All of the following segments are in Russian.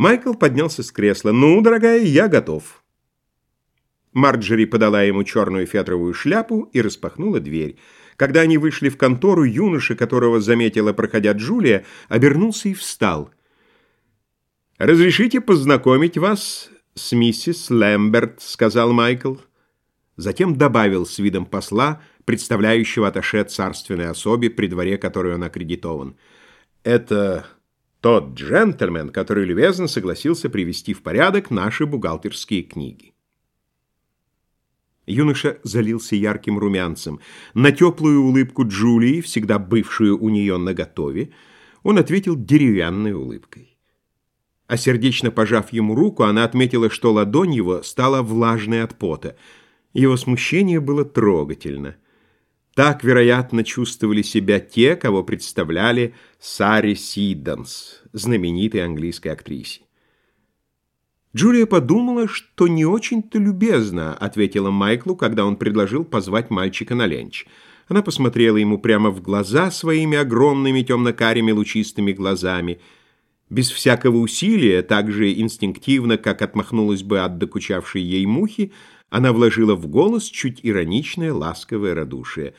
Майкл поднялся с кресла. «Ну, дорогая, я готов». Марджери подала ему черную фетровую шляпу и распахнула дверь. Когда они вышли в контору, юноша, которого заметила, проходя Джулия, обернулся и встал. «Разрешите познакомить вас с миссис Лэмберт», — сказал Майкл. Затем добавил с видом посла, представляющего аташе царственной особе, при дворе которой он аккредитован. «Это тот джентльмен, который любезно согласился привести в порядок наши бухгалтерские книги». Юноша залился ярким румянцем. На теплую улыбку Джулии, всегда бывшую у нее наготове, он ответил деревянной улыбкой. А сердечно пожав ему руку, она отметила, что ладонь его стала влажной от пота. Его смущение было трогательно. Так, вероятно, чувствовали себя те, кого представляли Сари Сидданс, знаменитой английской актрисе. Джулия подумала, что не очень-то любезно ответила Майклу, когда он предложил позвать мальчика на ленч. Она посмотрела ему прямо в глаза своими огромными темно-карими лучистыми глазами. Без всякого усилия, так же инстинктивно, как отмахнулась бы от докучавшей ей мухи, она вложила в голос чуть ироничное, ласковое радушие.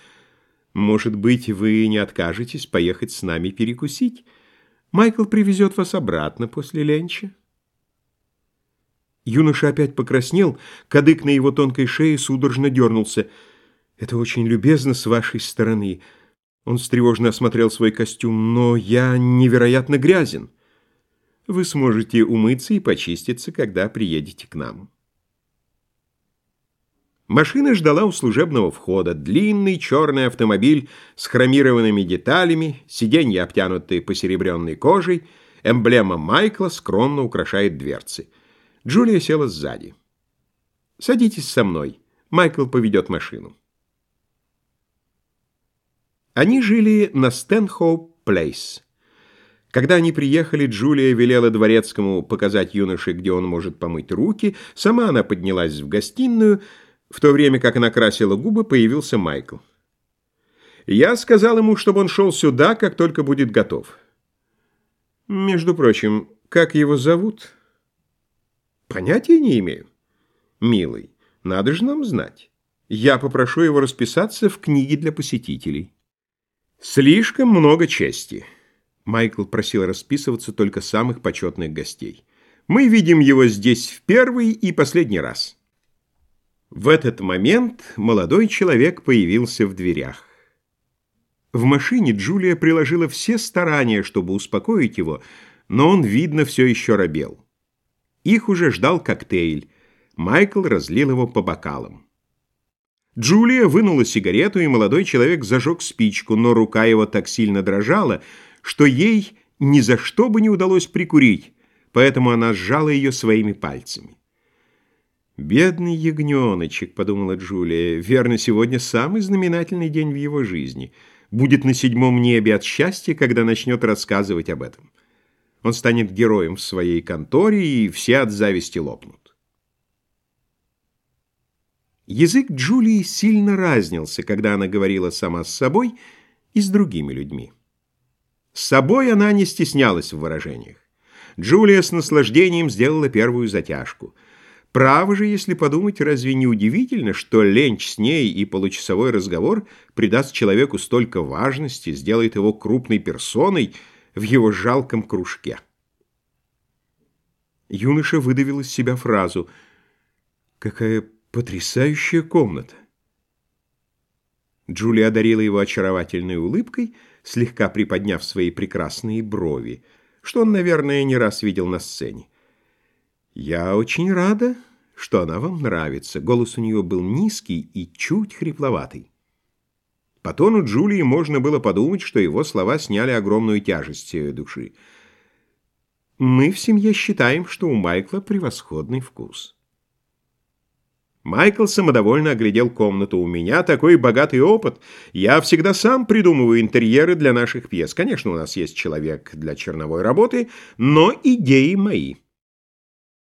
«Может быть, вы не откажетесь поехать с нами перекусить? Майкл привезет вас обратно после ленча». Юноша опять покраснел, кадык на его тонкой шее судорожно дернулся. «Это очень любезно с вашей стороны». Он встревожно осмотрел свой костюм. «Но я невероятно грязен. Вы сможете умыться и почиститься, когда приедете к нам». Машина ждала у служебного входа. Длинный черный автомобиль с хромированными деталями, сиденья обтянутые посеребренной кожей, эмблема Майкла скромно украшает дверцы. Джулия села сзади. «Садитесь со мной. Майкл поведет машину». Они жили на Стэнхоуп Плейс. Когда они приехали, Джулия велела дворецкому показать юноше, где он может помыть руки. Сама она поднялась в гостиную. В то время, как она красила губы, появился Майкл. Я сказал ему, чтобы он шел сюда, как только будет готов. Между прочим, как его зовут?» Понятия не имею. Милый, надо же нам знать. Я попрошу его расписаться в книге для посетителей. Слишком много чести. Майкл просил расписываться только самых почетных гостей. Мы видим его здесь в первый и последний раз. В этот момент молодой человек появился в дверях. В машине Джулия приложила все старания, чтобы успокоить его, но он, видно, все еще робел. Их уже ждал коктейль. Майкл разлил его по бокалам. Джулия вынула сигарету, и молодой человек зажег спичку, но рука его так сильно дрожала, что ей ни за что бы не удалось прикурить, поэтому она сжала ее своими пальцами. «Бедный ягненочек», — подумала Джулия, — «верно, сегодня самый знаменательный день в его жизни. Будет на седьмом небе от счастья, когда начнет рассказывать об этом». Он станет героем в своей конторе, и все от зависти лопнут. Язык Джулии сильно разнился, когда она говорила сама с собой и с другими людьми. С собой она не стеснялась в выражениях. Джулия с наслаждением сделала первую затяжку. Право же, если подумать, разве не удивительно, что ленч с ней и получасовой разговор придаст человеку столько важности, сделает его крупной персоной – в его жалком кружке. Юноша выдавил из себя фразу «Какая потрясающая комната!» Джулия одарила его очаровательной улыбкой, слегка приподняв свои прекрасные брови, что он, наверное, не раз видел на сцене. «Я очень рада, что она вам нравится». Голос у нее был низкий и чуть хрипловатый. По тону Джулии можно было подумать, что его слова сняли огромную тяжесть ее души. «Мы в семье считаем, что у Майкла превосходный вкус». Майкл самодовольно оглядел комнату. «У меня такой богатый опыт. Я всегда сам придумываю интерьеры для наших пьес. Конечно, у нас есть человек для черновой работы, но идеи мои».